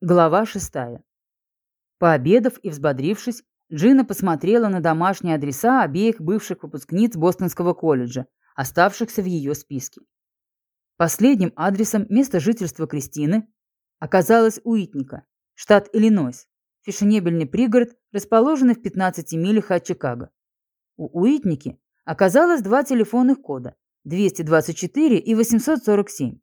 Глава шестая. Пообедав и взбодрившись, Джина посмотрела на домашние адреса обеих бывших выпускниц Бостонского колледжа, оставшихся в ее списке. Последним адресом места жительства Кристины оказалось Уитника, штат Иллинойс, фешенебельный пригород, расположенный в 15 милях от Чикаго. У Уитники оказалось два телефонных кода – 224 и 847.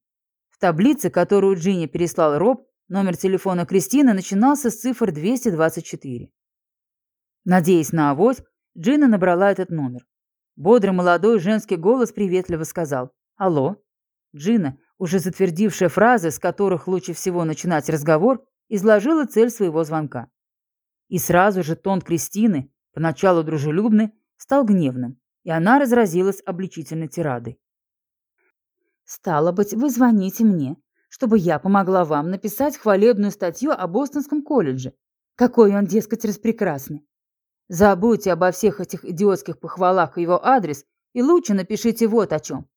В таблице, которую Джинни переслал Роб, Номер телефона Кристины начинался с цифр 224. Надеясь на авось, Джина набрала этот номер. Бодрый молодой женский голос приветливо сказал «Алло». Джина, уже затвердившая фразы, с которых лучше всего начинать разговор, изложила цель своего звонка. И сразу же тон Кристины, поначалу дружелюбный, стал гневным, и она разразилась обличительной тирадой. «Стало быть, вы звоните мне, чтобы я помогла вам написать хвалебную статью о Бостонском колледже. Какой он, дескать, распрекрасный. Забудьте обо всех этих идиотских похвалах в его адрес и лучше напишите вот о чем.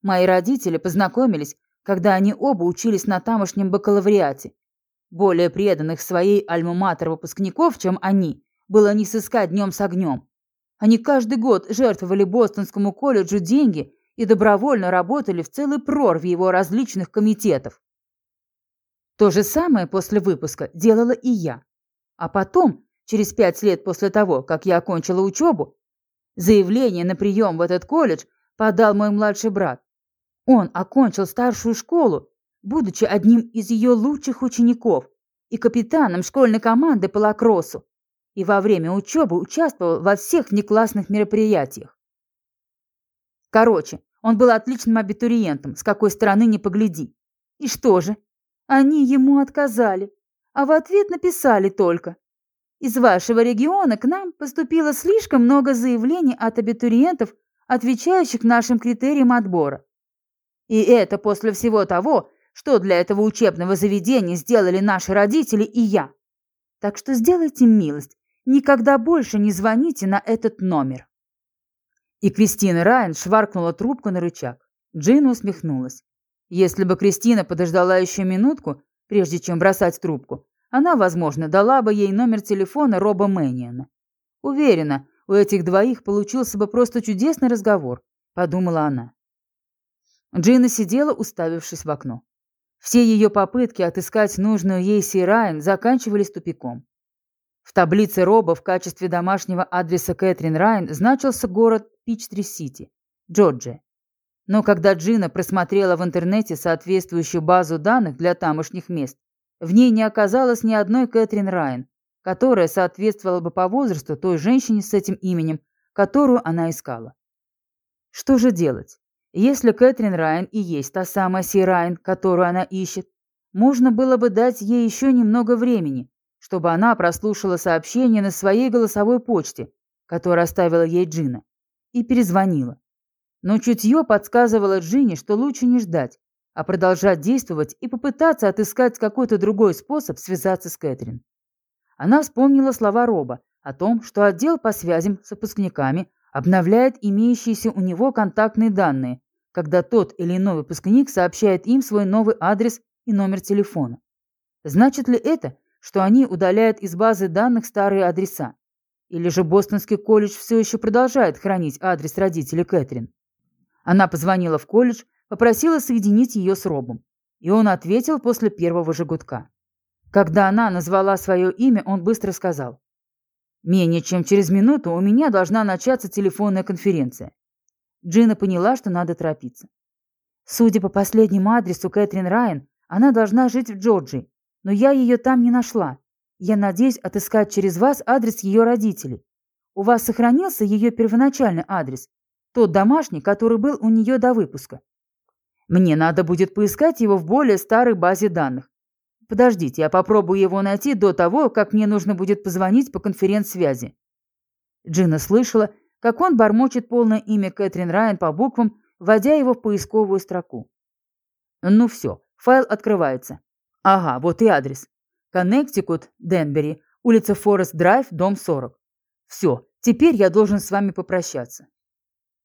Мои родители познакомились, когда они оба учились на тамошнем бакалавриате. Более преданных своей альма-матер выпускников, чем они, было не сыскать днем с огнем. Они каждый год жертвовали Бостонскому колледжу деньги и добровольно работали в целой прорве его различных комитетов. То же самое после выпуска делала и я. А потом, через пять лет после того, как я окончила учебу, заявление на прием в этот колледж подал мой младший брат. Он окончил старшую школу, будучи одним из ее лучших учеников и капитаном школьной команды по лакроссу, и во время учебы участвовал во всех внеклассных мероприятиях. Короче, он был отличным абитуриентом, с какой стороны не погляди. И что же? Они ему отказали, а в ответ написали только. Из вашего региона к нам поступило слишком много заявлений от абитуриентов, отвечающих нашим критериям отбора. И это после всего того, что для этого учебного заведения сделали наши родители и я. Так что сделайте милость, никогда больше не звоните на этот номер. И Кристина Райан шваркнула трубку на рычаг. Джина усмехнулась. Если бы Кристина подождала еще минутку, прежде чем бросать трубку, она, возможно, дала бы ей номер телефона Роба Мэниана. Уверена, у этих двоих получился бы просто чудесный разговор, подумала она. Джина сидела, уставившись в окно. Все ее попытки отыскать нужную ей Си Райан заканчивались тупиком. В таблице Роба в качестве домашнего адреса Кэтрин Райан значился город Пичтри-Сити, Джорджия. Но когда Джина просмотрела в интернете соответствующую базу данных для тамошних мест, в ней не оказалось ни одной Кэтрин Райан, которая соответствовала бы по возрасту той женщине с этим именем, которую она искала. Что же делать? Если Кэтрин Райан и есть та самая Си Райан, которую она ищет, можно было бы дать ей еще немного времени, чтобы она прослушала сообщение на своей голосовой почте, которое оставила ей Джина, и перезвонила. Но чутье подсказывало Джине, что лучше не ждать, а продолжать действовать и попытаться отыскать какой-то другой способ связаться с Кэтрин. Она вспомнила слова Роба о том, что отдел по связям с выпускниками обновляет имеющиеся у него контактные данные, когда тот или иной выпускник сообщает им свой новый адрес и номер телефона. Значит ли это, что они удаляют из базы данных старые адреса. Или же Бостонский колледж все еще продолжает хранить адрес родителей Кэтрин. Она позвонила в колледж, попросила соединить ее с Робом. И он ответил после первого же. Когда она назвала свое имя, он быстро сказал. «Менее чем через минуту у меня должна начаться телефонная конференция». Джина поняла, что надо торопиться. Судя по последнему адресу Кэтрин Райан, она должна жить в Джорджии, но я ее там не нашла. Я надеюсь отыскать через вас адрес ее родителей. У вас сохранился ее первоначальный адрес, тот домашний, который был у нее до выпуска. Мне надо будет поискать его в более старой базе данных. Подождите, я попробую его найти до того, как мне нужно будет позвонить по конференц-связи. Джина слышала, как он бормочет полное имя Кэтрин Райан по буквам, вводя его в поисковую строку. Ну все, файл открывается. Ага, вот и адрес. Коннектикут, Денбери, улица Форест Драйв, дом 40. Все, теперь я должен с вами попрощаться.